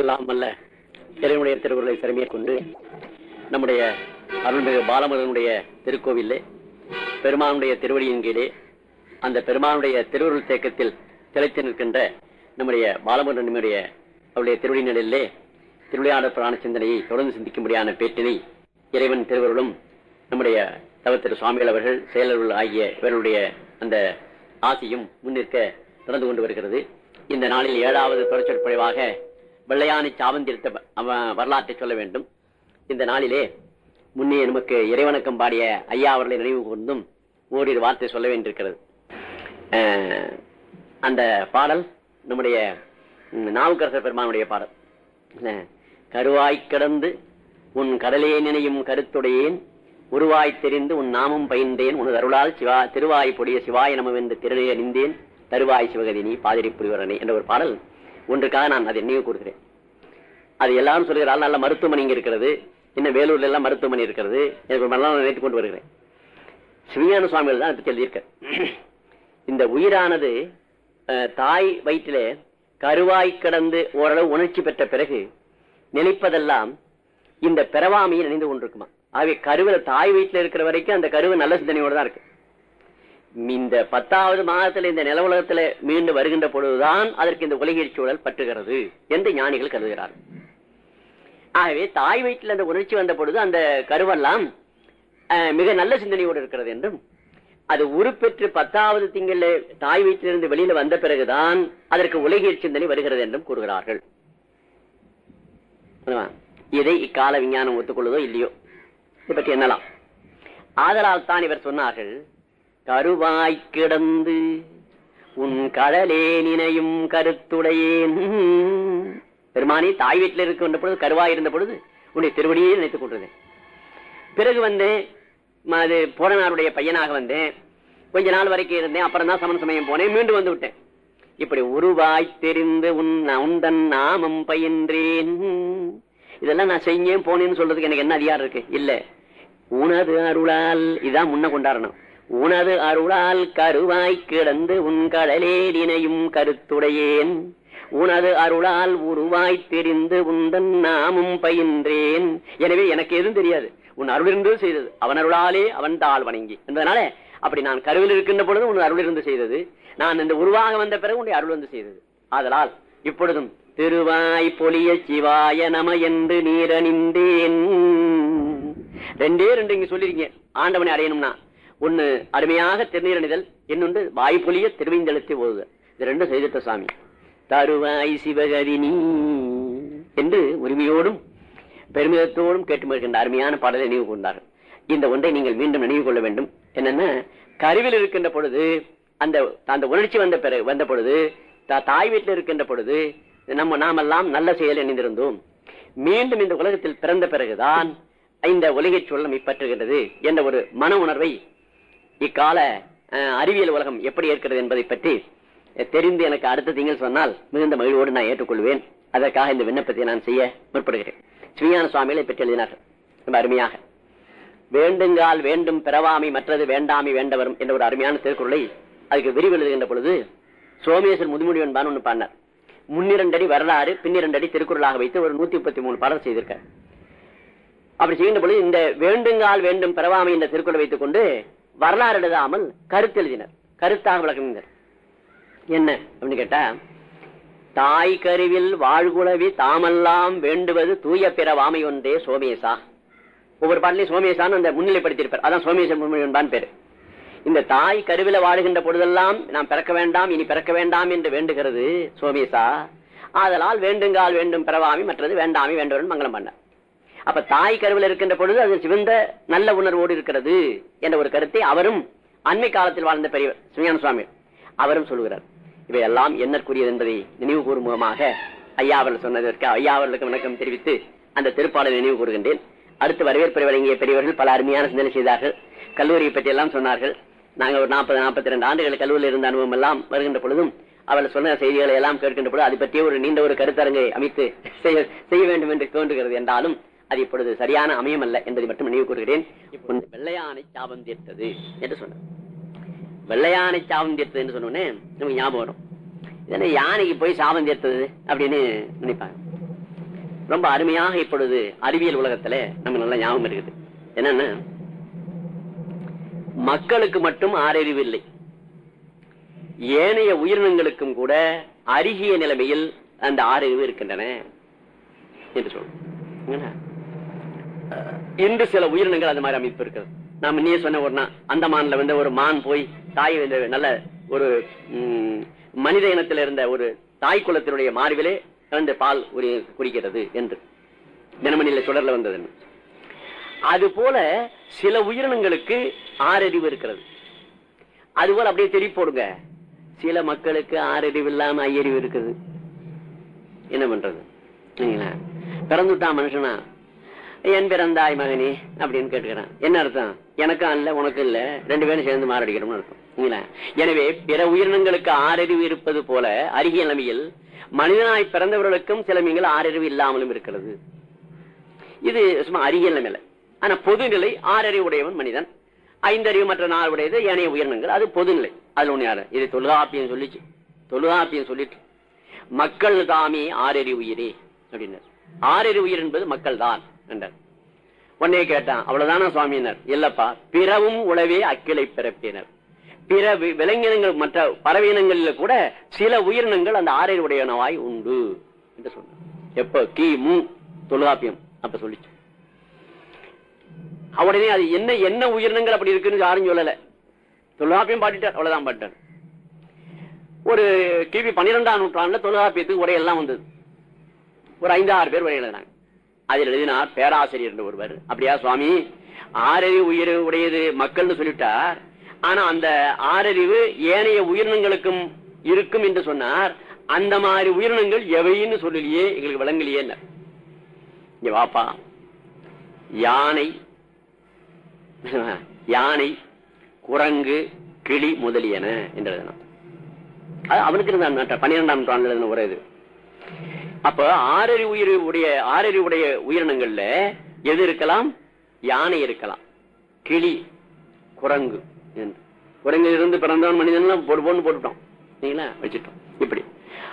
எல்லாம் அல்ல இறைவனுடைய திருவுருளை திறமையை கொண்டு நம்முடைய அருள்மிகு பாலமுருகனுடைய திருக்கோவிலே பெருமானுடைய திருவடியின் கீழே அந்த பெருமானுடைய திருவுருள் தேக்கத்தில் திளைத்து நிற்கின்ற நம்முடைய பாலமுருகனுடைய அவருடைய திருவடி நிலையிலே திருவிளையாடல் பிராண சிந்தனையை தொடர்ந்து சிந்திக்கும்படியான பேட்டினை இறைவன் திருவருளும் நம்முடைய தவ திரு சுவாமிகள் அவர்கள் செயலர்கள் ஆகிய இவர்களுடைய அந்த ஆசையும் முன்னிற்க நடந்து கொண்டு வருகிறது. இந்த நாளில் ஏழாவது தொடர்ச்சொற்பொழிவாக வெள்ளையானை சாவந்திருத்த அவ- வரலாற்றை சொல்ல வேண்டும். இந்த நாளிலே முன்னே நமக்கு இறைவணக்கம் பாடிய ஐயா அவர்களை நினைவு கூர்ந்தும் ஓரிரு வார்த்தை சொல்ல வேண்டியிருக்கிறது. அந்த பாடல் நம்முடைய நாவுக்கரசர் பெருமானுடைய பாடல். கருவாய் கடந்து உன் கடலே நினையும் கருத்துடையேன் உருவாய் தெரிந்து உன் நாமும் பயின்றேன் உனது அருளால் சிவா திருவாய் பொடிய சிவாய நமவென்று திருநே அறிந்தேன் தருவாய் சிவகதினி பாதிரி புரிவரணி என்ற ஒரு பாடல் ஒன்றுக்காக நான் அதை நினைவு கூறுகிறேன் அது எல்லாரும் சொல்கிறார்கள் நல்ல மருத்துவமனை இங்க இருக்கிறது. இன்னும் வேலூர்ல எல்லாம் மருத்துவமனை இருக்கிறது. எனக்கு நல்லா நினைத்துக் கொண்டு வருகிறேன். சிவியான சுவாமிகள் தான் அதை சொல்லியிருக்க இந்த உயிரானது தாய் வயிற்றிலே கருவாய் கடந்து ஓரளவு உணர்ச்சி பெற்ற பிறகு நினைப்பதெல்லாம் இந்த பிறவாமையை நினைந்து கொண்டிருக்குமா? ஆகவே கருவில தாய் வயிற்றில் இருக்கிற வரைக்கும் அந்த கருவு நல்ல சிந்தனையோடு தான் இருக்கு. இந்த பத்தாவது மாதத்துல இந்த நில உலகத்துல மீண்டு வருகின்ற பொழுதுதான் அதற்கு இந்த உலகியற் சூழல் பற்றுகிறது என்று ஞானிகள் கருதுகிறார்கள். ஆகவே தாய் வயிற்றில் அந்த உணர்ச்சி வந்த பொழுது அந்த கருவெல்லாம் அஹ், மிக நல்ல சிந்தனையோடு இருக்கிறது என்றும் அது உருப்பெற்று பத்தாவது திங்கள் தாய் வயிற்றிலிருந்து வெளியில வந்த பிறகுதான் அதற்கு உலகியற் சிந்தனை வருகிறது என்றும் கூறுகிறார்கள். இதை இக்கால விஞ்ஞானம் ஒத்துக்கொள்வதோ இல்லையோ? இதை பற்றி என்னலாம் ஆதலால் தான் இவர் சொன்னார்கள் கருவாய்க் கிடந்து உன் கடலே நினையும் கருத்துடையேன். பெருமானி தாய் வீட்டில் இருக்கின்ற பொழுது கருவாய் இருந்த பொழுது உன்னை திருவடியே நினைத்துக் கொண்டிருந்தேன் பிறகு வந்து அது புறநாருடைய பையனாக வந்தேன். கொஞ்ச நாள் வரைக்கும் இருந்தேன் அப்புறம் தான் சமன் சமயம் போனேன் மீண்டும் வந்து விட்டேன். இப்படி உருவாய் தெரிந்து உன் உந்தன் நாமம் பயின்றேன். இதெல்லாம் நான் செஞ்சேன் போனேன்னு சொல்றதுக்கு எனக்கு என்ன அதிகாரம் இருக்கு? இல்ல. உனது அருளால் இதான் முன்ன கொண்டாடணும். உனது அருளால் கருவாய் கிடந்து உன் கடலே நினையும் கருத்துடையேன். உனது அருளால் உருவாய் தெரிந்து உந்தன் நாமும் பயின்றேன். எனவே எனக்கு எதுவும் தெரியாது. உன் அருளிருந்து செய்தது. அவன் அருளாலே அவன் தாள் வணங்கி. என்பதனால அப்படி நான் கருவில் இருக்கின்ற பொழுது உன் அருளிருந்து செய்தது. நான் இந்த உருவாக வந்த பிறகு உன்னுடைய அருள் வந்து செய்தது. ஆதலால் இப்பொழுதும் திருவாய் பொலிய சிவாய நம என்று நீரணிந்தேன். ரெண்டே ரெண்டு இங்க சொல்லிருக்கீங்க. ஆண்டவனை அடையணும்னா ஒன்னு அருமையாக திருநீரணிதல் இன்னொன்று வாய்ப்பொலிய திருவைந்தெழுத்தை ஓதுதல் இது ரெண்டும் செய்திட்ட சாமி. தருவாய் சிவகதினி என்று உரிமையோடும் பெருமிதத்தோடும் கேட்டு இருக்கின்ற அருமையான பாடலை நினைவு கொண்டார்கள் இந்த ஒன்றை நீங்கள் மீண்டும் நினைவு கொள்ள வேண்டும். என்னன்னா கருவில் இருக்கின்ற பொழுது அந்த அந்த உணர்ச்சி வந்த பிறகு வந்த பொழுது தா- தாய் வீட்டில் இருக்கின்ற பொழுது நம்ம நாமெல்லாம் நல்ல செயல் இணைந்திருந்தோம். மீண்டும் இந்த உலகத்தில் பிறந்த பிறகுதான் இந்த உலகைச் சூழல் பற்றுகின்றது என்ற ஒரு மன உணர்வை இக்கால அறிவியல் உலகம் எப்படி இருக்கிறது என்பதை பற்றி தெரிந்து எனக்கு அடுத்த திங்கள் சொன்னால் மிகுந்த மகிழ்வோடு நான் ஏற்றுக்கொள்வேன். அதற்காக இந்த விண்ணப்பத்தை நான் செய்ய முற்படுகிறேன். ஸ்ரீயான சுவாமிகளை பற்றி எழுதினார்கள் ரொம்ப அருமையாக. வேண்டுங்கால் வேண்டும் பிறவாமை மற்றது வேண்டாமை வேண்டவரும் என்ற ஒரு அருமையான திருக்குறளை அதுக்கு விரிவு எழுதுகின்ற பொழுது சோமேஸ்வர் முதுமொழிவன் பான் ஒன்று பாடினார். முன்னிரண்டடி வரலாறு பின்னிரண்டடி திருக்குறளாக வைத்து ஒரு நூத்தி முப்பத்தி மூணு பாடல் செய்திருக்கார் அப்படி செய்கின்ற பொழுது இந்த வேண்டுங்கால் வேண்டும் பிறவாமை என்ற திருக்குறளை வைத்துக் கொண்டு வரலாறு எழுதாமல் கருத்து எழுதினர். கருத்தாக விளக்கினர் என்ன அப்படின்னு கேட்டா தாய் கருவில் வாழ்குழவி தாமெல்லாம் வேண்டுவது தூய பிறவாமை ஒன்றே சோமேசா. ஒவ்வொரு பாட்டிலையும் சோமேசான்னு அந்த முன்னிலைப்படுத்தியிருப்பார். அதான் சோமேசன் முன்னிலைப்பான் பேரு. இந்த தாய் கருவில வாழுகின்ற பொழுதெல்லாம் நாம் பிறக்க வேண்டாம் இனி பிறக்க வேண்டாம் என்று வேண்டுகிறது சோமேசா. ஆதலால் வேண்டுங்கால் வேண்டும் பிறவாமி மற்றது வேண்டாமி வேண்டும் மங்களம் பண்ண அப்ப தாய் கருவில் இருக்கின்ற பொழுது அது சிவந்த நல்ல உணர்வோடு இருக்கிறது என்ற ஒரு கருத்தை அவரும் அண்மை காலத்தில் வாழ்ந்த பெரியவர் சுயான சுவாமி அவரும் சொல்லுகிறார். இவையெல்லாம் என்னற்குரியது என்பதை நினைவு கூறும் முகமாக ஐயா அவர்கள் சொன்னதற்கு ஐயா அவர்களுக்கு வணக்கம் தெரிவித்து அந்த திருப்பாளர் நினைவு கூறுகின்றேன். அடுத்து வரவேற்பு வழங்கிய பெரியவர்கள் பல அருமையான சிந்தனை செய்தார்கள். கல்லூரியை பற்றி எல்லாம் சொன்னார்கள். நாங்கள் ஒரு நாற்பது நாற்பத்தி ரெண்டு ஆண்டுகள் கல்லூரியில் இருந்த அனுபவம் எல்லாம் வருகின்ற பொழுதும் அவர்கள் சொன்ன செய்திகளை எல்லாம் கேட்கின்ற பொழுது அது பற்றிய ஒரு நீண்ட ஒரு கருத்தரங்கை அமைத்து செய்ய செய்ய வேண்டும் என்று தோன்றுகிறது என்றாலும் அது இப்பொழுது சரியான அமையமல்ல என்பதை மட்டும் நினைவு கூறுகிறேன். வெள்ளையானை சாபம் தீர்த்தது என்று சொன்னார். வெள்ளையானை சாபம் தீர்த்தது என்று சொன்னோடனே நமக்கு ஞாபகம் வரும். இதென்ன யானைக்கு போய் சாபம் தீர்த்தது அப்படின்னு நினைப்பாங்க. ரொம்ப அருமையாக இப்பொழுது அறிவியல் உலகத்துல நம்ம நல்ல ஞாபகம் இருக்குது. என்னன்னா மக்களுக்கு மட்டும் ஆறறிவு இல்லை. ஏனைய உயிரினங்களுக்கும் கூட அருகிய நிலைமையில் அந்த ஆறறிவு இருக்கின்றன என்று சொல்றோம் இன்று சில உயிரினங்கள் அந்த மாதிரி அமைப்பு இருக்கிறது நாம நீ சொன்ன ஒரு அந்தமான்ல வந்து ஒரு மான் போய் தாய் நல்ல ஒரு மனித இனத்தில் இருந்த ஒரு தாய் குலத்தினுடைய மார்பிலே கலந்து பால் ஒரு குடிக்கிறது என்று. தினமணியில சுடர்ல வந்தது. அது போல சில உயிரினங்களுக்கு ஆறறிவு இருக்கிறது. அதுபோல அப்படியே தெரி போடுங்க. சில மக்களுக்கு ஆறறிவு இல்லாம ஐயறிவு இருக்குது. என்ன பண்றது? பிறந்துட்டான் மனுஷனா என் பிறந்தாய் மகனே அப்படின்னு கேட்டுக்கிறான். என்ன அர்த்தம்? எனக்கும் அல்ல உனக்கும் இல்ல. ரெண்டு பேரும் சேர்ந்து மாரடிக்கிறோம்னு அர்த்தம். எனவே பிற உயிரினங்களுக்கு ஆறறிவு இருப்பது போல அருகிய நிலைமையில் மனிதனாய் பிறந்தவர்களுக்கும் சில மீன்கள் ஆறறிவு இல்லாமலும் இருக்கிறது. இது சும்மா அருகிய நிலைமையில. ஆனா பொதுநிலை ஆறறிவு உடையவன் மனிதன். ஐந்தறிவு மற்ற நாள் உடையது ஏனைய உயிரினங்கள். அது பொதுநிலை. அதுல ஒண்ணு யாரு? இது தொல்காப்பியம் சொல்லிச்சு. தொல்காப்பியம் சொல்லிட்டு. மக்கள் தாமே ஆறறிவு உயிரே அப்படின்னார் ஆறறிவு உயிர் என்பது மக்கள் தான் என்றார். உடனே கேட்டான் அவ்வளவுதானா சுவாமியினர்? இல்லப்பா பிறவும் உளவே அக்கிளை பிறப்பினர். பிறவு விலங்கினங்கள் மற்ற பறவையினங்களில் கூட சில உயிரினங்கள் அந்த ஆறறிவு உடையனவாய் உண்டு என்று சொன்னார். எப்ப? கி. மு. தொல்காப்பியம். அப்ப சொல்லிச்சு. உடனே அது என்ன என்ன உயிரினங்கள் அப்படி இருக்குன்னு யாரும் சொல்லல. தொல்காப்பியம் பாடிட்டார் அவ்வளவுதான் பாட்டார் ஒரு கிபி பன்னிரெண்டாம் நூற்றாண்டுல தொல்காப்பியத்துக்கு உரையெல்லாம் வந்தது. ஒரு ஐந்து ஆறு பேர் உரை எழுதினாங்க. அதில் எழுதினார் பேராசிரியர் என்று ஒருவர். அப்படியா சுவாமி? ஆறறிவு உயிர் உடையது மக்கள்னு சொல்லிட்டார். ஆனா அந்த ஆறறிவு ஏனைய உயிரினங்களுக்கும் இருக்கும் என்று சொன்னார். அந்த மாதிரி உயிரினங்கள் எவைன்னு சொல்லலையே எங்களுக்கு விளங்கலையே இங்க வாப்பா. யானை யானை குரங்கு கிளி முதலியன என்று எழுதினான் அவனுக்கு பன்னிரெண்டாம் நூற்றாண்டு எழுதின ஒரு இது. அப்ப ஆறறி உயிர் உடைய ஆறறி உடைய உயிரினங்கள்ல எது இருக்கலாம்? யானை இருக்கலாம். கிளி குரங்கு என்று. குரங்கு இருந்து பிறந்தவன் மனிதன் போட்டு போட்டு போட்டுட்டோம். சரிங்களா வச்சுட்டோம். இப்படி.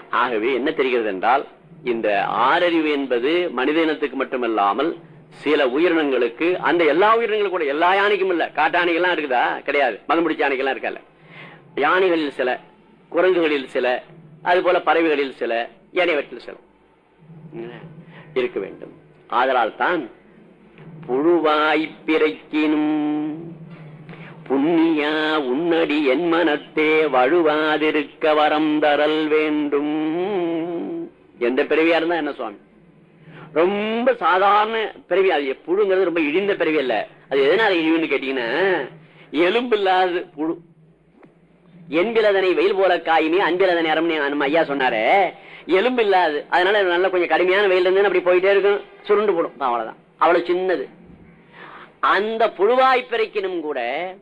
ஆகவே என்ன தெரிகிறது என்றால் இந்த ஆறறிவு என்பது மனித இனத்துக்கு மட்டுமல்லாமல் சில உயிரினங்களுக்கு அந்த எல்லா உயிரினங்களும் கூட எல்லா யானைக்கும் இல்ல. காட்டானைகள்லாம் இருக்குதா? கிடையாது. மதம் பிடிச்ச யானைகள்லாம் இருக்கல. யானைகளில் சில குரங்குகளில் சில அது போல பறவைகளில் சில ஏனையவற்றில் சில. இருக்க வேண்டும். ஆதலால் தான் புழுவாய்ப்பிரைக்கினும் புண்ணியா உன்னடி என் மனத்தே வழுவாதிருக்க வரம் தரல் வேண்டும். எந்த பிறவியா இருந்தா என்ன சுவாமி? ரொம்ப சாதாரண பிறவி. அது புழுங்கிறது ரொம்ப இழிந்த பிறவி அல்ல. அது எதனால இழிவுன்னு கேட்டீங்கன்னா எலும்பு இல்லாத புழு என்பிலதனை வெயில் போல காயுமே அன்பிலதனை அறம்னு நம்ம ஐயா சொன்னாரு. எலும்பு இல்லாது. அதனால நல்ல கொஞ்சம் கடுமையான வெயில் இருந்து அப்படி போயிட்டே இருக்கும். சுருண்டு போடும். அவ்வளவுதான். அவ்வளவு சின்னது. அந்த புழுவாய் பிறக்கினும் கூட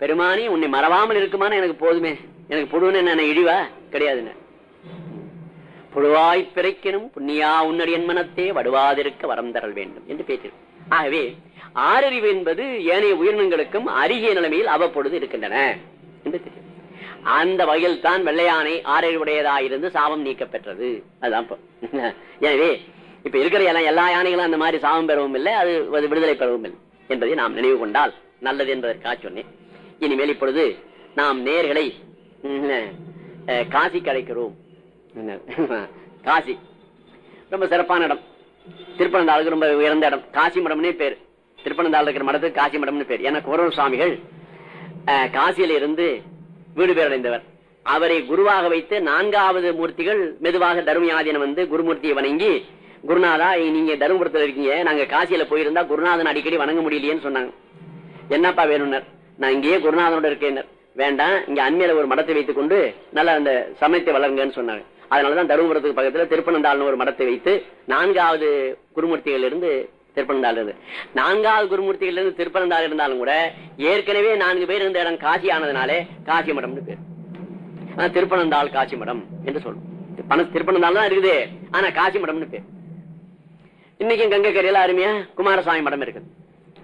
பெருமானி உன்னை மறவாமல் இருக்குமான்னு எனக்கு போதுமே. எனக்கு புழுன்னு என்ன இழிவா? கிடையாதுன்னு. புழுவாய் பிறக்கினும் புண்ணியா உன்னடி என்மனத்தே வடுவாதிருக்க வரம் தரல் வேண்டும் என்று பேசியிருக்கும். ஆகவே ஆறறிவு என்பது ஏனைய உயிரினங்களுக்கும் அருகிய நிலைமையில் அவ்வப்பொழுது இருக்கின்றன. என்று அந்த வகையில் தான் வெள்ளையானை ஆறறிவுடையதாக இருந்து சாபம் நீக்க பெற்றது அதுதான் எனவே இப்ப இருக்கிற எல்லாம் எல்லா யானைகளும் அந்த மாதிரி சாபம் பெறவும் இல்லை அது அது விடுதலை பெறவும் இல்லை என்பதை நாம் நினைவு கொண்டால் நல்லது என்பதற்காக சொன்னேன். இனிமேல் இப்பொழுது நாம் நேர்களை காசி கிடைக்கிறோம் காசி. ரொம்ப சிறப்பான இடம். திருப்பனந்தாளுக்கு ரொம்ப உயர்ந்த இடம். காசி மடம்னே பேர். திருப்பனந்தாள் இருக்கிற மடத்துக்கு காசி மடம்னு பேர். ஏன்னா குரல் சுவாமிகள் காசியில இருந்து வீடு பேரடைந்தவர் அவரை குருவாக வைத்து நான்காவது மூர்த்திகள் மெதுவாக தருமயாதீனம் வந்து குருமூர்த்தியை வணங்கி குருநாதா நீங்க தருமபுரத்துல இருக்கீங்க. நாங்க காசியில போயிருந்தா குருநாதன் அடிக்கடி வணங்க முடியலையேன்னு சொன்னாங்க. என்னப்பா வேணும்னர்? நான் இங்கேயே குருநாதனோட இருக்கேன் வேண்டாம் இங்க அண்மையில ஒரு மடத்தை வைத்துக் கொண்டு நல்லா அந்த சமயத்தை வளருங்கன்னு சொன்னாங்க. அதனாலதான் தருமபுரத்துக்கு பக்கத்துல திருப்பனந்தாள்னு ஒரு மடத்தை வைத்து நான்காவது குருமூர்த்திகள் இருந்து திருப்பனந்தாள் இருந்து நான்காவது குருமூர்த்திகள் இருந்து திருப்பனந்தாள் இருந்தாலும் கூட ஏற்கனவே நான்கு பேர் இருந்த இடம் காசி ஆனதுனாலே காசி மடம்னு பேர். ஆனா திருப்பனந்தாள் காசி மடம் என்று சொல்லும். பணம் திருப்பனந்தாள் தான் இருக்குது ஆனா காசி மடம்னு பேர். இன்னைக்கும் கங்கை கரையில அருமையா குமாரசாமி மடம் இருக்குது.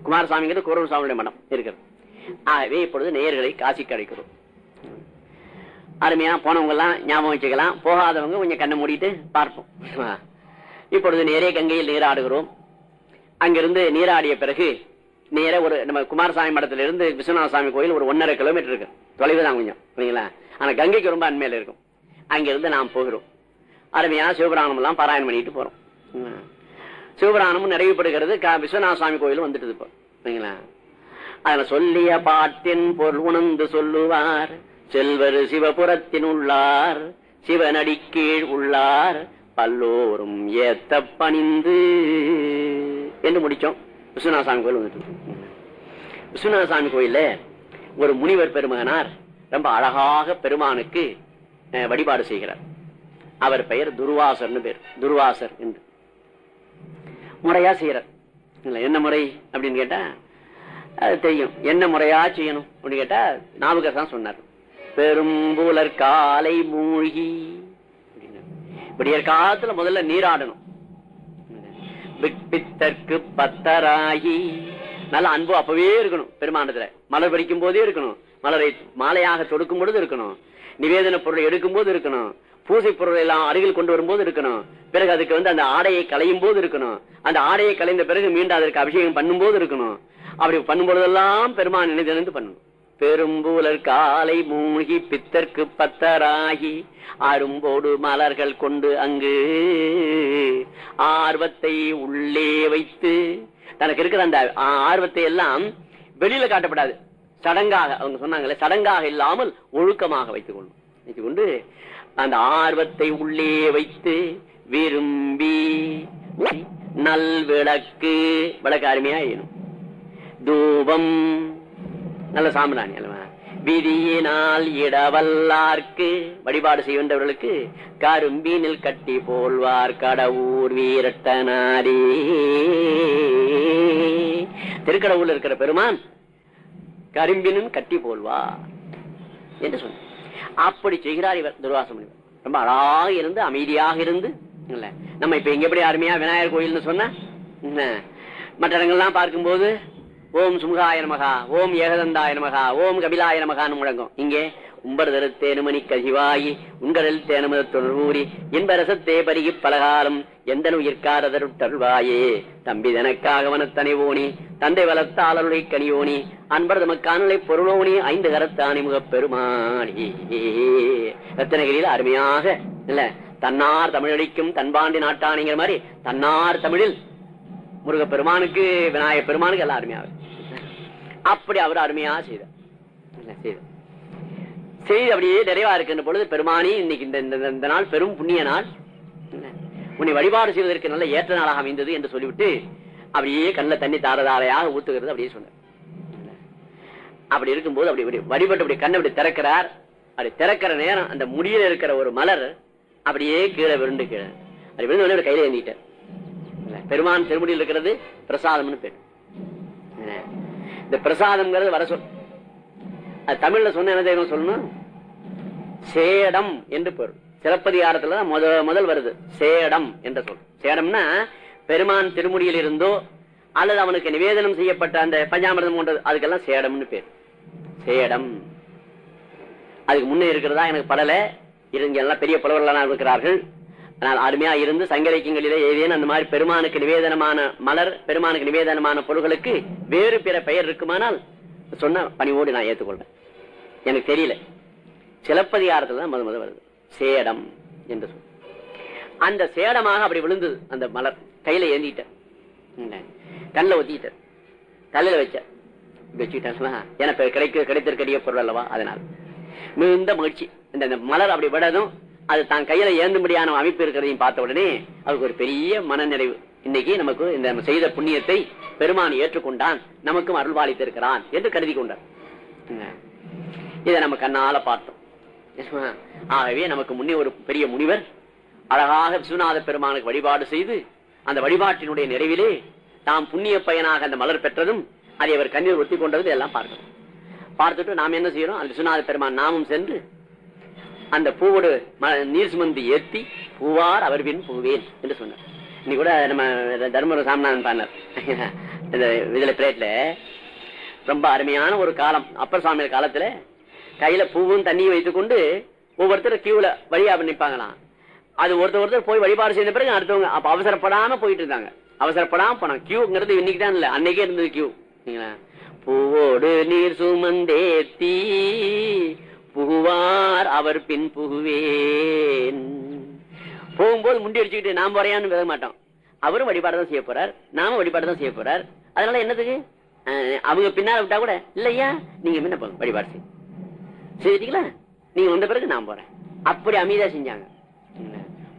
குமாரசாமிங்கிறது குரல் சாமியுடைய மடம் இருக்கிறது ஆகவே இப்பொழுது நேர்களை காசிக்கு அழைக்கிறோம். அருமையா போனவங்க எல்லாம் ஞாபகம் வச்சுக்கலாம். போகாதவங்க கொஞ்சம் கண்ணை மூடிட்டு பார்ப்போம். இப்பொழுது நேரே கங்கையில் நீராடுகிறோம். அங்கிருந்து நீராடிய பிறகு நேர ஒரு நம்ம குமாரசாமி மடத்துல இருந்து விஸ்வநாத சாமி கோயில் ஒரு ஒன்னரை கிலோமீட்டர் இருக்கு. தொலைவு தான் கொஞ்சம் சரிங்களா ஆனா கங்கைக்கு ரொம்ப அண்மையில இருக்கும். அங்கிருந்து நாம் போகிறோம். அருமையா சிவபுராணம் எல்லாம் பாராயணம் பண்ணிட்டு போறோம். ம். சிவபுராணமும் நிறைவுபடுகிறது. விஸ்வநாத சுவாமி கோயிலும் வந்துட்டு இப்போ சரிங்களா அதுல சொல்லிய பாட்டின் பொருள் உணர்ந்து சொல்லுவார். செல்வர் சிவபுரத்தின் உள்ளார். சிவனடி கீழ் உள்ளார். பல்லோரும் ஏத்த பணிந்து. என்று முடிச்சோம். விஸ்வநாசாமி கோயில் வந்துட்டு விஸ்வநாத சாமி கோயில்ல ஒரு முனிவர் பெருமகனார் ரொம்ப அழகாக பெருமானுக்கு அஹ், வழிபாடு செய்கிறார். அவர் பெயர் துர்வாசர்னு பேர். துர்வாசர் என்று. முறையா செய்யறார் என்ன முறை அப்படின்னு கேட்டா அது தெரியும். என்ன முறையா செய்யணும் அப்படின்னு கேட்டா நாவுக்கரசன் சொன்னார். பெரும்புலர் காலை மூழ்கி அப்படின்னார். விடியற் காலத்துல முதல்ல நீராடணும். பித்தற்கு பத்தராகி நல்ல அன்பு அப்பவே இருக்கணும் பெருமாண்டத்துல மலர் பறிக்கும் போதே இருக்கணும். மலரை மாலையாக தொடுக்கும் பொழுது இருக்கணும். நிவேதன பொருளை எடுக்கும் போது இருக்கணும். பூசை பொருளை எல்லாம் அருகில் கொண்டு வரும்போது இருக்கணும். பிறகு அதுக்கு வந்து அந்த ஆடையை களையும் போது இருக்கணும். அந்த ஆடையை களைந்த பிறகு மீண்டும் அதற்கு அபிஷேகம் பண்ணும் போது இருக்கணும். அப்படி பண்ணும் பொழுதெல்லாம் பெருமான் நினைந்து பண்ணணும். பெரும்பூலர் காலை மூழ்கி பித்தற்கு பத்தராகி அரும்போடு மலர்கள் கொண்டு அங்கு ஆர்வத்தை உள்ளே வைத்து தனக்கு இருக்கிற அந்த ஆர்வத்தை எல்லாம் வெளியில காட்டப்படாது. சடங்காக அவங்க சொன்னாங்களே சடங்காக இல்லாமல் ஒழுக்கமாக வைத்துக் கொள்ளும். வைத்துக் கொண்டு அந்த ஆர்வத்தை உள்ளே வைத்து விரும்பி நல் விளக்கு விளக்கு அருமையா தூபம் நல்ல சாம்பிராணி அல்லவா? விதியினால் இடவல்லார்க்கு வழிபாடு செய்கின்றவர்களுக்கு கரும்பினில் கட்டி போல்வார் கடவுர் வீரட்டனாரி திருக்கடவுள் இருக்கிற பெருமான் கரும்பினும் கட்டி போல்வா என்று சொன்ன அப்படி செய்கிறார் இவர் துர்வாசம் முனிவர் ரொம்ப அழகாக இருந்து அமைதியாக இருந்து இல்ல நம்ம இப்ப எங்க எப்படி அருமையா விநாயகர் கோயில்னு சொன்ன என்ன, மற்ற இடங்கள்லாம் பார்க்கும்போது ஓம் சுமுகாய நமகா ஓம் ஏகதந்தாய நமகா ஓம் கபிலாய நமகான்னு முழங்கும். இங்கே உம்பரதரு தேனுமணி கசிவாயி உங்கரில் தேனுமத தொடர்பூரி இன்பரசத்தே பருகி பலகாலம் எந்த உயிர்காரதருட்டல்வாயே தம்பி தனக்காக வனத்தனைவோனி தந்தை வளர்த்தாளருடைய கனியோனி அன்பர் தமக்கானலை பொருளோனி ஐந்து கரத்தானி முகப் பெருமானி. ரத்தனகிரியில் அருமையாக இல்ல தன்னார் தமிழடிக்கும் தன்பாண்டி நாட்டானிங்கிற மாதிரி தன்னார் தமிழில் முருகப்பெருமானுக்கு பெருமானுக்கு பெருமானுக்கு எல்லாம் அருமையாக. அப்படி அவர் அருமையா செய்தார். செய்து அப்படியே நிறைவா இருக்கின்ற பொழுது பெருமானி இன்னைக்கு இந்த- இந்த இந்த நாள் பெரும் புண்ணிய நாள். உன்னை வழிபாடு செய்வதற்கு நல்ல ஏற்ற நாளாக அமைந்தது என்று சொல்லிவிட்டு அப்படியே கண்ணில் தண்ணி தாரதாரையாக ஊத்துகிறது அப்படியே சொன்னார். அப்படி இருக்கும்போது அப்படி இப்படி வழிபட்டு அப்படி கண்ணை அப்படி திறக்கிறார். அப்படி திறக்கிற நேரம் அந்த முடியில இருக்கிற ஒரு மலர் அப்படியே கீழே விருண்டு கீழே. அப்படி விழுந்து உடனே கையில ஏந்திட்டார். பெருமான் திருமுடியில் இருக்கிறது பிரசாதம்னு பேர். இந்த பிரசாதம்ங்கிறது வர சொல். தமிழ்ல சொன்ன என்ன தெரியுமா சொல்லணும்? சேடம் என்று பொருள். சிலப்பதிகாரத்துல முதல் முத முதல் வருது. சேடம் என்ற சொல். சேடம்னா பெருமான் திருமுடியில் இருந்தோ அல்லது அவனுக்கு நிவேதனம் செய்யப்பட்ட அந்த பஞ்சாமிரதம் போன்றது அதுக்கெல்லாம் சேடம்னு பேர். சேடம். அதுக்கு முன்னே இருக்கிறதா எனக்கு படல. இங்க எல்லாம் பெரிய புலவர்களாக இருக்கிறார்கள். ஆனால் அருமையா இருந்து சங்கரைக்கங்களிலே ஏதேனும் அந்த மாதிரி பெருமானுக்கு நிவேதனமான மலர் பெருமானுக்கு நிவேதனமான பொருள்களுக்கு வேறு பிற பெயர் இருக்குமானால் சொன்ன பணிவோடு நான் ஏற்றுக்கொள்றேன் எனக்கு தெரியல. சிலப்பதிகாரத்துல தான் முத முத வருது. சேடம் என்று சொல். அந்த சேடமாக அப்படி விழுந்தது அந்த மலர். கையில ஏந்திட்ட. கண்ணில் ஒத்திட்ட. தலையில வச்ச. வச்சுக்கிட்டா ஏன்னா கிடைக்க கிடைத்திருக்கிற பொருள் அல்லவா? அதனால். மிகுந்த மகிழ்ச்சி. இந்த இந்த மலர் அப்படி விடதும் அது தான் கையில ஏந்தும்படியான அமைப்பு இருக்கிறதையும் பார்த்த உடனே அவருக்கு ஒரு பெரிய மனநிறைவு. இன்னைக்கு நமக்கு இந்த செய்த புண்ணியத்தை பெருமான் ஏற்றுக்கொண்டான். நமக்கும் அருள்பாலித்திருக்கிறான் என்று கருதி கொண்டார். இதை நம்ம கண்ணால பார்த்தோம். ஆகவே நமக்கு முன்னே ஒரு பெரிய முனிவர் அழகாக விஸ்வநாத பெருமானுக்கு வழிபாடு செய்து அந்த வழிபாட்டினுடைய நிறைவிலே தாம் புண்ணிய பயனாக அந்த மலர் பெற்றதும் அதை அவர் கண்ணீர் ஒத்திக் கொண்டதும் எல்லாம் பார்க்கணும். பார்த்துட்டு நாம் என்ன செய்யறோம்? அந்த விஸ்வநாத பெருமான் நாமும் சென்று அந்த பூவோடு ம- நீர் சுமந்து ஏத்தி பூவார் அவர் பின் பூவேன் என்று சொன்னார். இன்னைக்கு கூட நம்ம தர்மபுர சாமிநாதன் பாடினார். இந்த இதுல பிளேட்ல ரொம்ப அருமையான ஒரு காலம் அப்பர் சுவாமியர் காலத்துல கையில பூவும் தண்ணியும் வைத்துக்கொண்டு ஒவ்வொருத்தர் கியூல வழியா நிப்பாங்களாம். அது ஒருத்தர் ஒருத்தர் போய் வழிபாடு செய்த பிறகு அடுத்தவங்க அப்ப அவசரப்படாம போயிட்டு இருந்தாங்க. அவசரப்படாம போனாங்க. கியூங்கிறது இன்னைக்கு தான் இல்ல அன்னைக்கே இருந்தது கியூ பூவோடு நீர் சுமந்தேத்தி புகுவார் அவர் பின் புகுவேன். போகும்போது முண்டி அடிச்சுக்கிட்டு நாம் வரையான்னு வித மாட்டோம். அவரும் வழிபாடு தான் செய்ய போறார். நாமும் வழிபாடு தான் செய்ய போறார். அதனால என்னதுக்கு? அவங்க பின்னால விட்டா கூட இல்லையா நீங்க முன்ன போங்க வழிபாடு செய்ய செய்திட்டீங்களா நீங்க வந்த பிறகு நான் போறேன். அப்படி அமைதியா செஞ்சாங்க.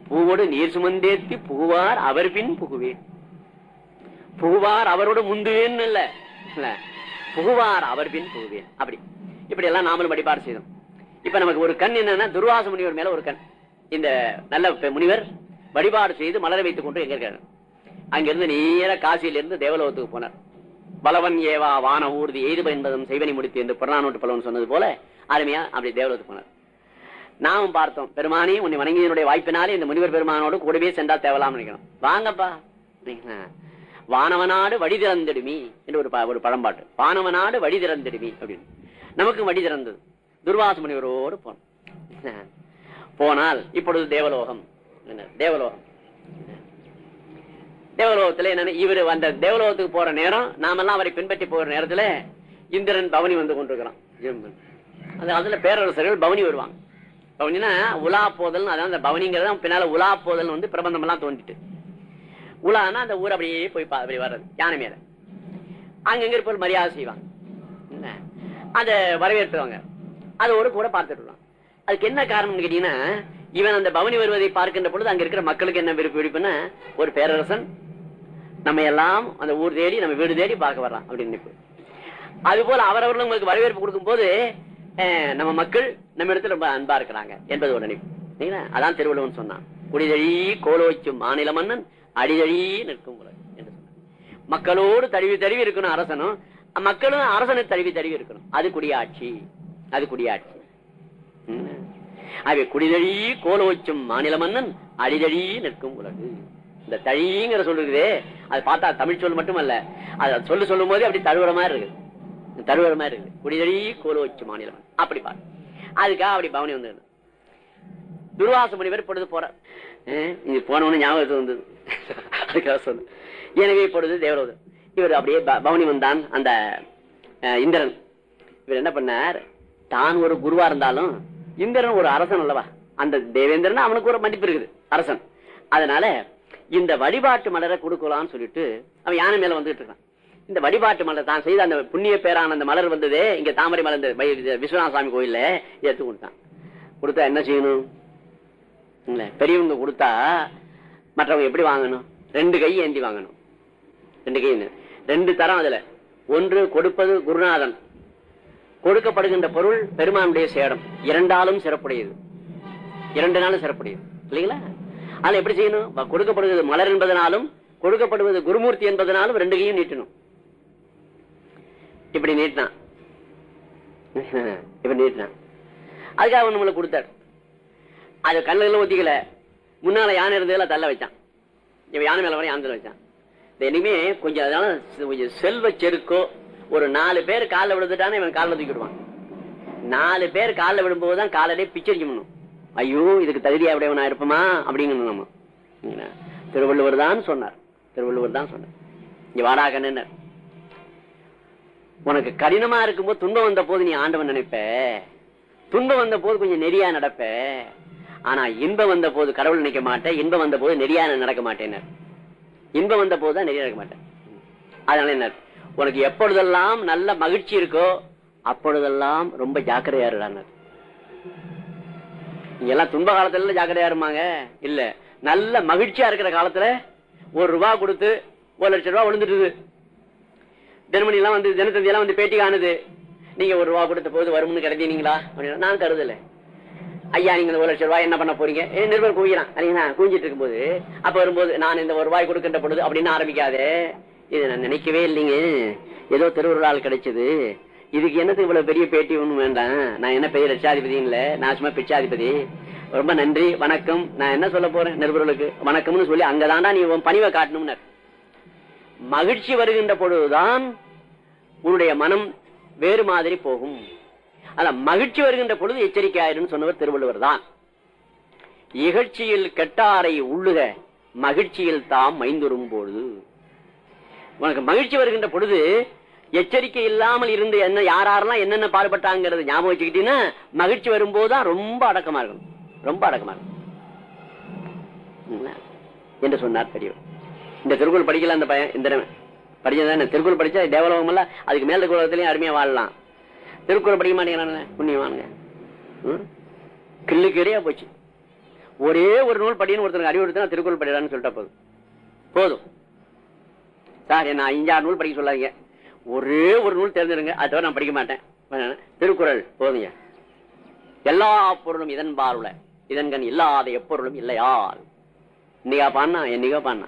பூவோடு நீர் சுமந்தேத்தி புகுவார் அவர் பின் புகுவேன். புகுவார் அவரோட முந்துவேன்னு இல்ல. இல்ல. புகுவார் அவர் பின் புகுவேன். அப்படி. இப்படி எல்லாம் நாமளும் வழிபாடு செய்தோம். இப்ப நமக்கு ஒரு கண் என்னன்னா துர்வாச முனிவர் மேல ஒரு கண். இந்த நல்ல முனிவர் வழிபாடு செய்து மலர வைத்துக் கொண்டு எங்க இருக்காரு? அங்கிருந்து நேர காசியில இருந்து தேவலோகத்துக்கு போனார். பலவன் ஏவா வான ஊர்தி எய்துப என்பதும் செய்வனி முடித்து என்று புறநானூட்டு பலவன் சொன்னது போல அருமையா அப்படி தேவலோகத்துக்கு போனார். நாமும் பார்த்தோம் பெருமானி உன்னை வணங்கியதனுடைய வாய்ப்பினாலே இந்த முனிவர் பெருமானோடு கூடவே சென்றா தேவலாம் நினைக்கணும் வாங்கப்பா. வானவனாடு வழி திறந்திடுமி என்று ஒரு ப- ஒரு பழம்பாட்டு. வானவனாடு வழி திறந்திடுமி அப்படின்னு. நமக்கு வழி திறந்தது. துர்வாச முனிவரோடு போனோம். போனால் இப்பொழுது தேவலோகம். என்ன, தேவலோகம். தேவலோகத்துல என்னன்னு இவரு அந்த தேவலோகத்துக்கு போற நேரம் நாமெல்லாம் அவரை பின்பற்றி போற நேரத்துல இந்திரன் பவனி வந்து கொண்டிருக்கிறான். அது அதுல பேரரசர்கள் பவனி வருவாங்க. பவனினா உலா போதல் அதான் அந்த பவனிங்கிறது பின்னால உலா போதல் வந்து பிரபந்தம் எல்லாம் தோண்டிட்டு உலான்னா அந்த ஊர் அப்படியே போய் அப்படி வர்றது யானை மேல. அங்கங்க இருப்பவர் மரியாதை செய்வாங்க? அத வரவேற்றுவாங்க அதோட கூட பார்த்துட்டு அதுக்கு என்ன காரணம்னு கேட்டீங்கன்னா இவன் அந்த பவனி வருவதை பார்க்கின்ற பொழுது அங்க இருக்கிற மக்களுக்கு என்ன விருப்பம் ஒரு பேரரசன் நம்ம எல்லாம் அந்த ஊர் தேடி நம்ம வீடு தேடி பார்க்க வர்றான் அப்படின்னு அது போல அவரவர்களும் உங்களுக்கு வரவேற்பு கொடுக்கும் போது நம்ம மக்கள் நம்ம இடத்துல ரொம்ப அன்பா இருக்கிறாங்க என்பது ஒரு நினைப்பு. அதான் திருவள்ளுவன் சொன்னான். குடிதழி கோலோச்சும் மாநில மன்னன் அடிதழி நிற்கும் என்று சொன்னான். மக்களோடு தழுவி தழுவி இருக்கணும் அரசனும் மக்களும் அரசனை தழுவி தழுவி இருக்கணும். அது குடியாட்சி. அது குடியாட்சி அவை குடிதழி கோலோச்சும் மாநில மன்னன் அடிதழி நிற்கும் உலகு. இந்த தழிங்கிற சொல்லுதே அது பார்த்தா தமிழ் சொல் மட்டுமல்ல அது சொல்லு சொல்லும் போது அப்படி தழுவுற மாதிரி இருக்கு தழுவுற மாதிரி இருக்கு குடிதழி கோலோச்சு மாநிலம் அப்படி பாரு. அதுக்காக அப்படி பவனி வந்தது துர்வாச பேர் பொழுது போறார். அஹ், இது போனவனு ஞாபகத்துக்கு வந்தது. அதுக்காக சொல்லு எனவே பொழுது தேவரோதன் இவர் அப்படியே பவனி வந்தான் அந்த இந்திரன். இவர் என்ன பண்ணார்? தான் ஒரு குருவா இருந்தாலும் இந்திரன் ஒரு அரசன் அல்லவா? அந்த தேவேந்திரன் அவனுக்கு ஒரு மதிப்பு இருக்குது அரசன். அதனால இந்த வழிபாட்டு மலரை கொடுக்கலாம்னு சொல்லிட்டு அவன் யானை மேல வந்துட்டு இருக்கான். இந்த வழிபாட்டு மலர் தான் செய்த அந்த புண்ணிய பேரான அந்த மலர் வந்ததே இங்க தாமரை மலர் இந்த விஸ்வநாத சுவாமி கோயில்ல ஏத்து கொடுத்தான். கொடுத்தா என்ன செய்யணும்? இல்ல பெரியவங்க கொடுத்தா மற்றவங்க எப்படி வாங்கணும்? ரெண்டு கை ஏந்தி வாங்கணும். ரெண்டு கை ரெண்டு தரம் அதுல. ஒன்று கொடுப்பது குருநாதன். கொடுக்கப்படுகின்ற பொருள் பெருமானுடைய சேடம். இரண்டாலும் சிறப்புடையது. இரண்டு நாளும் சிறப்புடையது. இல்லைங்களா? அதுல எப்படி செய்யணும்? கொடுக்கப்படுவது மலர் என்பதனாலும் கொடுக்கப்படுவது குருமூர்த்தி என்பதனாலும் ரெண்டு கையும் நீட்டணும். இப்படி நீட்டினான் இப்படி நீட்டினான் அதுக்காக அவன் நம்மளுக்கு கொடுத்தாரு. அது கண்ணுல ஒத்திக்கல. முன்னால யானை இருந்ததுல தள்ள வச்சான். இப்ப யானை மேல வர யானை தள்ள வச்சான். இனிமே கொஞ்சம் அதனால கொஞ்சம் செல்வ செருக்கோ ஒரு நாலு பேர் காலில் விழுந்துட்டானே இவன் காலில் தூக்கிடுவான். நாலு பேர் காலில் விழும்போது தான் காலடியே பிச்சரிக்க முடியும். ஐயோ இதுக்கு தகுதியா உடையவனா இருப்போமா? அப்படிங்கணும் நம்ம. திருவள்ளுவர் தான் சொன்னார். திருவள்ளுவர் தான் சொன்னார். இங்க வாடாக கண்ணனர். உனக்கு கடினமா இருக்கும்போது துன்பம் வந்த போது நீ ஆண்டவன் நினைப்ப. துன்பம் வந்த போது கொஞ்சம் நெறியா நடப்ப. ஆனா இன்பம் வந்த போது கடவுள் நினைக்க மாட்டேன் இன்பம் வந்த போது நெறியா நடக்க மாட்டேன் இன்பம் வந்த போது தான் நெறியா நடக்க மாட்டேன் அதனால என்ன உனக்கு எப்பொழுதெல்லாம் நல்ல மகிழ்ச்சி இருக்கோ அப்பொழுதெல்லாம் ரொம்ப ஜாக்கிரதையா இருடான்னார் எல்லாம் துன்ப காலத்துல ஜாக்கிரதையா இருமாங்க? இல்ல. நல்ல மகிழ்ச்சியா இருக்கிற காலத்துல ஒரு ரூபா கொடுத்து ஒரு லட்சம் ரூபாய் விழுந்துட்டுது தினமணி எல்லாம் வந்து தினத்தந்தி எல்லாம் வந்து பேட்டி காணுது. நீங்க ஒரு ரூபா கொடுத்த போது வரும்னு கருதினீங்களா? நான் கருதல. ஐயா நீங்க இந்த ஒரு லட்சம் ரூபாய் என்ன பண்ண போறீங்க? ஏ, நிருபர் குவிக்கிறான். குவிஞ்சிட்டு இருக்கும்போது அப்ப வரும்போது நான் இந்த ஒரு ரூபாய் கொடுக்கின்ற பொழுது அப்படின்னு ஆரம்பிக்காதே. இது நான் நினைக்கவே இல்லைங்க. ஏதோ திருவுருளால் கிடைச்சது. இதுக்கு என்னது இவ்வளவு பெரிய பேட்டி ஒண்ணும் வேண்டாம். நான் என்ன பெரிய லட்சாதிபதி இல்ல. நான் சும்மா பிச்சாதிபதி. ரொம்ப நன்றி. வணக்கம். நான் என்ன சொல்ல போறேன் நிருபர்களுக்கு? வணக்கம்னு சொல்லி அங்கதான்டா நீ உன் பணிவை காட்டணும்னர். மகிழ்ச்சி வருகின்ற பொழுதுதான் உன்னுடைய மனம் வேறு மாதிரி போகும். அதான் மகிழ்ச்சி வருகின்ற பொழுது எச்சரிக்கை ஆயிரும் சொன்னவர் திருவள்ளுவர் தான். இகழ்ச்சியில் கெட்டாரை உள்ளுக மகிழ்ச்சியில் தாம் மைந்துரும் பொழுது. உனக்கு மகிழ்ச்சி வருகின்ற பொழுது எச்சரிக்கை இல்லாமல் இருந்து என்ன யாரெல்லாம் என்னென்ன பாடுபட்டாங்கிறது ஞாபகம் வச்சுக்கிட்டீங்கன்னா மகிழ்ச்சி வரும்போதுதான் ரொம்ப அடக்கமா இருக்கும். ரொம்ப அடக்கமா இருக்கும். என்று சொன்னார் பெரியவர். இந்த திருக்குறள் படிக்கல அந்த பையன் இந்த படிச்சதான திருக்குள் படிச்சா தேவலோகம் இல்ல அதுக்கு மேல குலத்திலயும் அருமையா வாழலாம். திருக்குறள் படிக்க மாட்டேங்கிறான புண்ணியமானுங்க கிள்ளுக்கீரையா போச்சு. ஒரே ஒரு நூல் படின்னு ஒருத்தருக்கு அறிவுறுத்தினா திருக்குறள் படிடான்னு சொல்லிட்டா போதும். போதும். சார் என்ன அஞ்சாறு நூல் படிக்க சொல்லாதீங்க. ஒரே ஒரு நூல் தெரிஞ்சிருங்க. அதை தவிர நான் படிக்க மாட்டேன். திருக்குறள் போதுங்க. எல்லா பொருளும் இதன் பாருல இதன்கண் இல்லாத எப்பொருளும் இல்லையால். இன்னைக்கா பாடினா? என்னைக்கா பாண்ணா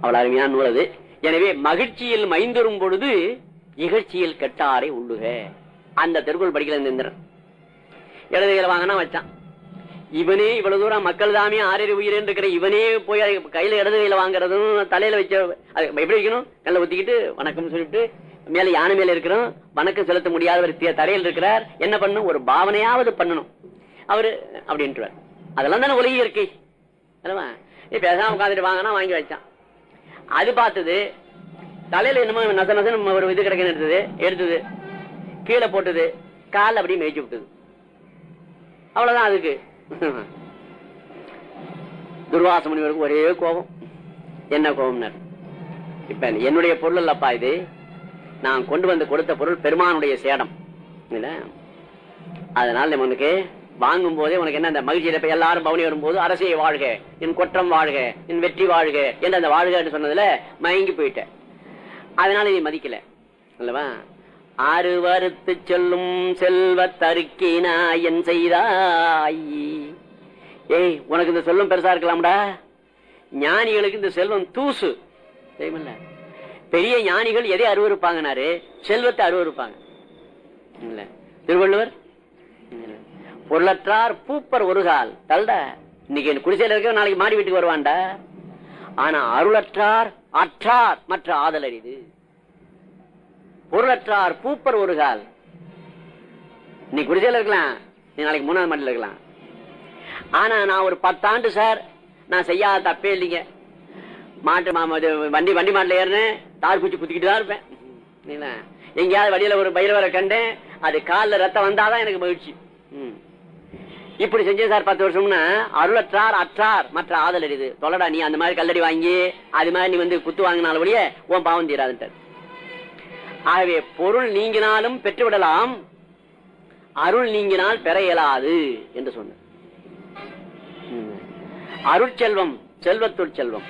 அவ்வளவு அருமையான நூல் அது. எனவே மகிழ்ச்சியில் மைந்தரும் பொழுது இகழ்ச்சியில் கெட்டாரை உள்ளுக. அந்த திருக்குறள் படிக்கல இந்த இடதுகளை வாங்கினா வச்சான். இவனே இவ்வளவு தூரம் மக்கள் தாமே ஆறறி உயிர் இருக்கிற இவனே போய் கையில இடது கையில வாங்குறதும் தலையில வச்ச அது எப்படி வைக்கணும்? கல்ல ஊத்திக்கிட்டு வணக்கம் சொல்லிட்டு மேல யானை மேல இருக்கிறோம் வணக்கம் செலுத்த முடியாதவர் தரையில் இருக்கிறார். என்ன பண்ணும் ஒரு பாவனையாவது பண்ணணும். அவரு அப்படின்ட்டு அதெல்லாம் தானே உலகி இயற்கை பேசாம உட்காந்துட்டு வாங்கினா வாங்கி வச்சான். அது பார்த்தது தலையில என்னமோ நச நசன் ஒரு இது கிடைக்கணும் எடுத்தது எடுத்தது. கீழே போட்டது கால் அப்படியே மேய்ச்சி விட்டது. அவ்வளவுதான் அதுக்கு. துர்வாச முனிவருக்கு ஒரே கோபம். என்ன கோபம்னார்? இப்ப என்னுடைய பொருள் அல்லப்பா இது. நான் கொண்டு வந்து கொடுத்த பொருள் பெருமானுடைய சேடம். இல்ல? அதனால உனக்கு வாங்கும் போதே உனக்கு என்ன அந்த மகிழ்ச்சியில போய் எல்லாரும் பவனி வரும்போது அரசியை வாழ்க என் கொற்றம் வாழ்க என் வெற்றி வாழ்க என்று அந்த வாழ்க சொன்னதுல மயங்கி போயிட்ட. அதனால நீ மதிக்கல. அல்லவா? ஆறு வருத்து சொல்லும் செல்வ தருக்கினா என் செய்தாய். ஏய் உனக்கு இந்த செல்வம் பெருசா இருக்கலாம்டா. ஞானிகளுக்கு இந்த செல்வம் தூசு. தெரியுமில்ல? பெரிய ஞானிகள் எதை அருவறுப்பாங்கனாரு செல்வத்தை அருவறுப்பாங்க இல்ல. திருவள்ளுவர்? பொருளற்றார் பூப்பர் ஒரு கால். தல்டா. இன்னைக்கு குடிசையில் இருக்க நாளைக்கு மாடி வீட்டுக்கு வருவான்டா. ஆனா அருளற்றார் அற்றார் மற்ற ஆதல் இது பொருளற்றார் பூப்பர் ஒரு கால். நீ குடிசையில இருக்கலாம் நீ நாளைக்கு மூணாவது மாடியில் இருக்கலாம். ஆனா நான் ஒரு பத்தாண்டு சார் நான் செய்யாத தப்பே இல்லைங்க. மாட்டு மாமா வண்டி வண்டி மாட்டில் ஏறினேன் தார் குச்சி குத்திக்கிட்டு தான் இருப்பேன். எங்கேயாவது வழியில ஒரு பயிரவரை கண்டேன் அது காலில் ரத்தம் வந்தாதான் எனக்கு மகிழ்ச்சி. இப்படி செஞ்சேன் சார் பத்து வருஷம்னா அருளற்றார் அற்றார் மற்ற ஆதல் அரிது தொலைடா நீ அந்த மாதிரி கல்லடி வாங்கி அது மாதிரி நீ வந்து குத்து வாங்கினால வழிய உன் பாவம் தீராதுன்ட்டு ஆகவே பொருள் நீங்கினாலும் பெற்றுவிடலாம் அருள் நீங்கினால் பெற இயலாது என்று சொன்ன அருட்செல்வம் செல்வத்துள் செல்வம்.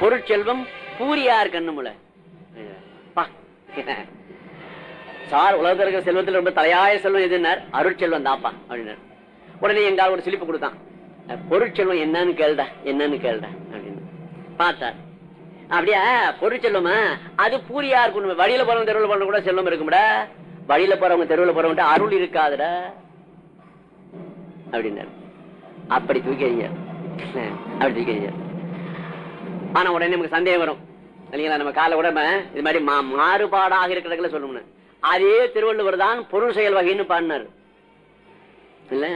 பொருட்செல்வம் பூரியார் கண்ணுமுல சார் உலகத்தில் இருக்கிற செல்வத்தில் ரொம்ப தலையாய செல்வம் எதுனார் அருட்செல்வம் தாப்பா அப்படின்னார். உடனே எங்கால் ஒரு சிலிப்பு கொடுத்தான். பொருட்செல்வம் என்னன்னு கேள்டா என்னன்னு கேள்டா அப்படின்னு பார்த்தார். அப்படியா? பொருள் செல்லுமா அது பூரியா இருக்கணும் வழியில போறவங்க தெருவில் போன கூட செல்லும் இருக்கும்டா. வழியில போறவங்க தெருவில் போறவங்க அருள் இருக்காதுடா. அப்படின்னாரு. அப்படி தூக்கிறீங்க அப்படி தூக்கிறீங்க ஆனா உடனே நமக்கு சந்தேகம் வரும். இல்லைங்களா? நம்ம கால உடம்ப இது மாதிரி மாறுபாடாக இருக்கிறதுல சொல்லணும்னு. அதே திருவள்ளுவர் தான் பொருள் செயல் வகைன்னு பாடினார். இல்ல?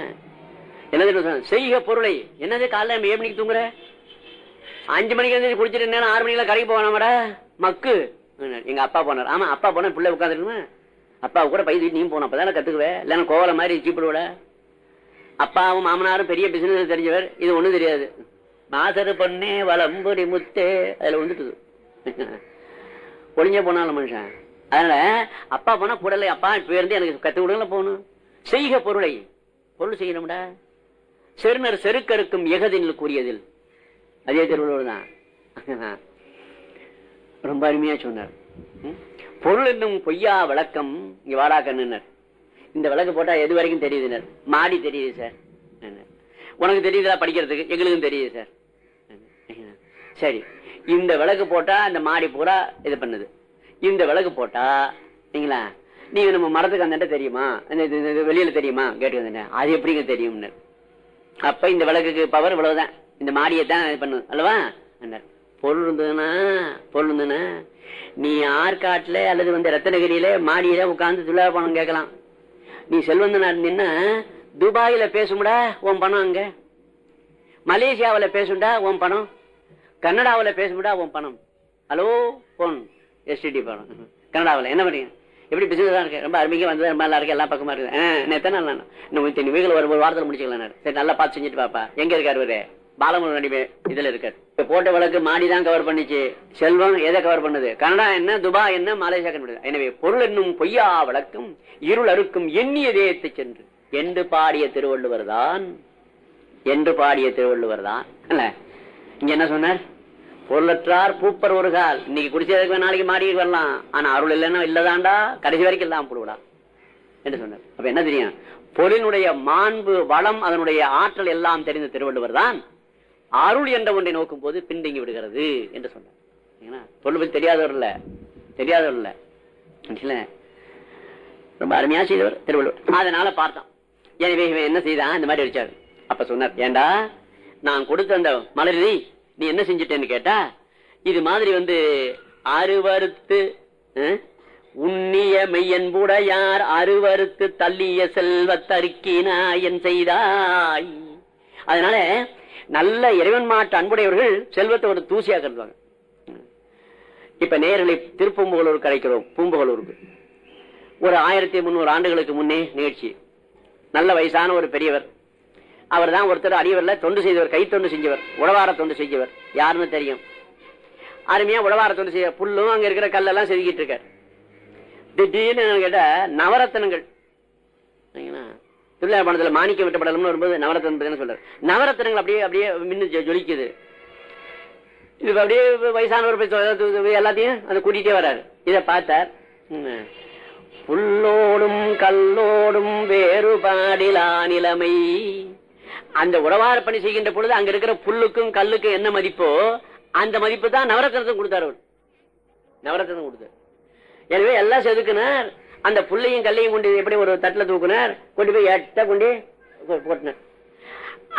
என்னது செய்க பொருளை. என்னது காலைல ஏழு மணிக்கு தூங்குற? அஞ்சு மணிக்கு வந்து குடிச்சிட்டு என்ன ஆறு மணிக்கு கடைக்கு போவானாமடா மக்கு. எங்க அப்பா போனார். ஆமா அப்பா போன பிள்ளை உட்காந்துருக்குமா அப்பா கூட பைத்து நீ போன அப்பதான் கத்துக்குவேன் இல்லைன்னா கோவல மாதிரி சீப்பிடுவோட. அப்பாவும் மாமனாரும் பெரிய பிசினஸ் தெரிஞ்சவர். இது ஒண்ணும் தெரியாது. மாசரு பொண்ணே வளம்புரி முத்தே. அதுல வந்துட்டுது ஒளிஞ்ச போனாலும் மனுஷன். அதனால அப்பா போனா கூடலை. அப்பா இப்ப இருந்து எனக்கு கத்து விடுங்கள போகணும். செய்க பொருளை. பொருள் செய்யணும்டா. செருநர் செருக்கருக்கும் எகதில் கூறியதில் அதே திருவள்ளுவர் தான். ரொம்ப அருமையா சொன்னார். பொருள் என்னும் பொய்யா விளக்கம் இங்க வாடா கண்ணுனர். இந்த விளக்கு போட்டா எது வரைக்கும் தெரியுதுனர் மாடி தெரியுது சார். உனக்கு தெரியுதா படிக்கிறதுக்கு? எங்களுக்கும் தெரியுது சார். சரி இந்த விளக்கு போட்டா இந்த மாடி பூரா இது பண்ணுது. இந்த விளக்கு போட்டா நீங்களா? நீங்க நம்ம மரத்துக்கு அந்த தெரியுமா? வெளியில தெரியுமா? கேட்டு அது எப்படிங்க தெரியும் அப்ப இந்த விளக்குக்கு பவர் இவ்வளவுதான். இந்த மாடியை தான் இது பண்ணுது அல்லவா? பொருள் இருந்ததுன்னா பொருள் இருந்ததுன்னா நீ ஆற்காட்டுல அல்லது வந்து ரத்தனகிரியில மாடியில உட்கார்ந்து துள்ளா பணம் கேட்கலாம். நீ செல்வந்தனா இருந்தீங்கன்னா துபாயில பேசும்டா உன் பணம் அங்க. மலேசியாவில பேசுண்டா உன் பணம். கன்னடாவில பேசும்டா உன் பணம். Hello phone. எஸ்டிடி பணம் கனடாவில். என்ன பண்ணீங்க? எப்படி பிசினஸ் தான் இருக்கு? ரொம்ப அருமையா வந்தது. ரொம்ப நல்லா இருக்கு. எல்லா பக்கமா இருக்கு ஆ, இன்னும் எத்தனை நாள் இன்னும் இத்தனை வீடுகள் ஒரு ஒரு வாரத்தில் முடிச்சுக்கலாம் சரி நல்லா பார்த்து செஞ்சுட்டு பாப்பா எங்க இருக்காரு இவரு இதுல இருக்காரு. போட்ட வழக்கு மாடி தான் கவர் பண்ணிச்சு. செல்வம் எதை கவர் பண்ணுது? கனடா என்ன துபாய் என்ன மலேசியா கண்டுபிடி எனவே பொருள் என்னும் பொய்யா வழக்கும் இருள் அறுக்கும் எண்ணிய தேயத்தை சென்று. என்று பாடிய திருவள்ளுவர் தான் என்று பாடிய திருவள்ளுவர் தான் இல்ல இங்க என்ன சொன்னார்? பொருளற்றார் பூப்பர் ஒரு கால். இன்னைக்கு குடிச்சதுக்கு நாளைக்கு மாடி வரலாம். ஆனா அருள் இல்லைன்னா இல்லதாண்டா? கடைசி வரைக்கும் இல்லாம போடுவடா. என்று சொன்னார். அப்ப என்ன தெரியும்? பொருளினுடைய மாண்பு வளம் அதனுடைய ஆற்றல் எல்லாம் தெரிந்த திருவள்ளுவர் தான் அருள் என்ற ஒன்றை நோக்கும் போது பின்தங்கி விடுகிறது என்று சொன்னார். ஏன்னா, தெரியாதவர் இல்ல. தெரியாதவர் இல்ல. ரொம்ப அருமையா செய்தவர் திருவள்ளுவர். அதனால பார்த்தான் எனவே இவன் என்ன செய்தான்? இந்த மாதிரி அடிச்சாரு. அப்ப சொன்னார் ஏண்டா நான் கொடுத்த அந்த மலரி நீ என்ன செஞ்சிட்டேன்னு கேட்டா இது மாதிரி வந்து அறுவறுத்து அஹ், மெய்யன்புட யார் அறுவறுத்து தள்ளிய செல்வத்தருக்கினாயன் செய்தாய். அதனால நல்ல இறைவன் மாட்டு அன்புடையவர்கள் செல்வத்தை ஒரு தூசியா கருதுவாங்க. இப்ப நேரலை திருப்பூம்புகளூர் அழைக்கிறோம். பூம்புகளூருக்கு ஒரு ஆயிரத்தி முன்னூறு ஆண்டுகளுக்கு முன்னே நிகழ்ச்சி. நல்ல வயசான ஒரு பெரியவர். அவர் தான் ஒருத்தர் அடியவர்ல தொண்டு செய்தவர் கை தொண்டு செஞ்சவர் உழவார தொண்டு செஞ்சவர். யாருன்னு தெரியும்? அருமையா உழவார தொண்டு செய்ய புல்லும் அங்க இருக்கிற கல்லெல்லாம் செதுக்கிட்டு இருக்கார். திடீர்னு கேட்ட கேட்டா நவரத்தனங்கள். திருவிழா பணத்துல மாணிக்க விட்டப்படலம்னு வரும்போது நவரத்தனம் சொல்றாரு. நவரத்தனங்கள் அப்படியே அப்படியே மின்னு ஜொலிக்குது. இது அப்படியே வயசானவர் எல்லாத்தையும் அந்த கூட்டிட்டே வர்றாரு. இத பார்த்தார். புல்லோடும் கல்லோடும் வேறுபாடிலா நிலைமை. அந்த உறவாறு பணி செய்கின்ற பொழுது அங்க இருக்கிற புல்லுக்கும் கல்லுக்கும் என்ன மதிப்போ அந்த மதிப்பு தான் நவரத்னத்துக்கு கொடுத்தார் அவர். நவரத்னம் கொடுத்தார். எனவே எல்லாம் செதுக்குனார். அந்த புள்ளையும் கல்லையும் கொண்டு எப்படி ஒரு தட்டுல தூக்குனார்? கொண்டு போய் எட்ட கொண்டு போட்டினார்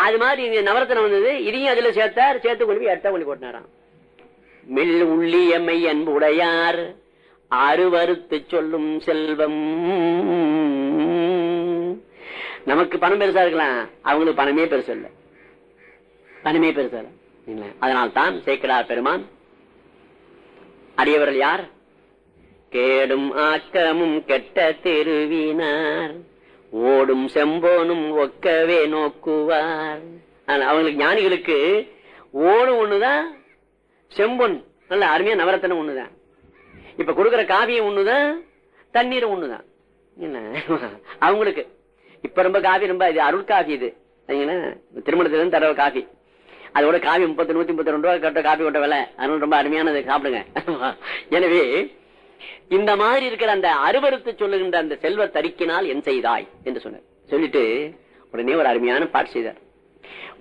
அது மாதிரி இங்க நவரத்தனம் வந்தது. இதையும் அதுல சேர்த்தார். சேர்த்து கொண்டு போய் எட்ட கொண்டு போட்டினாராம் மில் உள்ளியம்மை அன்புடையார் அறுவறுத்து சொல்லும் செல்வம். நமக்கு பணம் பெருசா இருக்கலாம். அவங்களுக்கு பணமே பெருசு இல்லை. பணமே பெருசா இல்லை. அதனால்தான் சேக்கடா பெருமான். அடியவர்கள் யார்? கேடும் ஆக்கமும் கெட்ட தெருவினார். ஓடும் செம்போனும் ஒக்கவே நோக்குவார். அவங்களுக்கு ஞானிகளுக்கு ஓடும் ஒண்ணுதான் செம்பொன் நல்ல அருமையா நவரத்தனம் ஒண்ணுதான். இப்ப கொடுக்கற காவியம் ஒண்ணுதான் தண்ணீர் ஒண்ணுதான். என்ன? அவங்களுக்கு இப்ப ரொம்ப காவி ரொம்ப இது அருள் காஃபி இது. சரிங்களா? திருமணத்துல இருந்து தர காஃபி அதோட காவி முப்பத்தி நூத்தி முப்பத்தி ரெண்டு ரூபாய் கட்ட காஃபி கொட்ட விலை. அதனால ரொம்ப அருமையானது சாப்பிடுங்க. எனவே இந்த மாதிரி இருக்கிற அந்த அருவருத்து சொல்லுகின்ற அந்த செல்வ தரிக்கினால் என் செய்தாய் என்று சொன்னார். சொல்லிட்டு உடனே ஒரு அருமையான பாட்டு செய்தார்.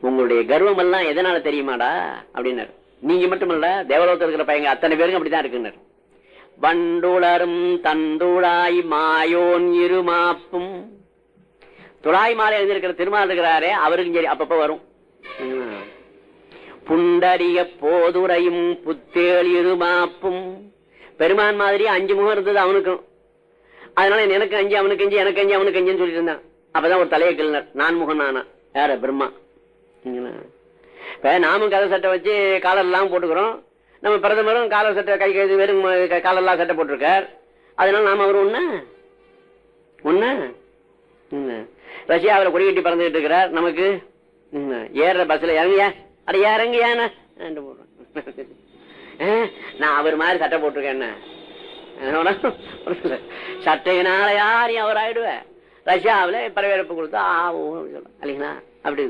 உங்களுடைய கர்வம் எல்லாம் எதனால தெரியுமாடா? அப்படின்னாரு. நீங்க மட்டுமல்ல தேவலோகத்தில் இருக்கிற பையங்க அத்தனை பேருக்கும் அப்படிதான் இருக்குன்னாரு. வண்டுளரும் தண்டுழாய் மாயோன் இருமாப்பும். துளாய் மாலை எழுந்திருக்கிற திருமால் இருக்கிறாரே அவருக்கும் சரி அப்பப்ப வரும். புண்டறிய போதுரையும் புத்தேள் இருமாப்பும். பெருமான் மாதிரி அஞ்சு முகம் இருந்தது அவனுக்கும். அதனால எனக்கு அஞ்சு அவனுக்கு அஞ்சு எனக்கு அஞ்சு அவனுக்கு அஞ்சுன்னு சொல்லிட்டு இருந்தான். அப்பதான் ஒரு தலையை கிள்னர் நான் முகம் நானா? யார? பிரம்மா. இப்ப நாமும் கதை சட்டை வச்சு காலர் எல்லாம் போட்டுக்கிறோம். நம்ம பிரதமரும் காலர் சட்டை கை கை வெறும் காலர்லாம் சட்டை போட்டிருக்கார். அதனால நாம அவர் ஒண்ணு? ஒண்ணு? ரஷ்யாவில் கொடி கட்டி பறந்துகிட்டு இருக்கிறார். நமக்கு ஏற பஸ்ல இறங்கியா? அட இறங்கியாண்ணா. நான் அவர் மாதிரி சட்டை போட்டிருக்கேன் சட்டையினால யாரையும் அவர் ஆயிடுவேன் ரஷ்யாவில் பரவேற்பு கொடுத்தா ஆகும் இல்லைங்களா அப்படி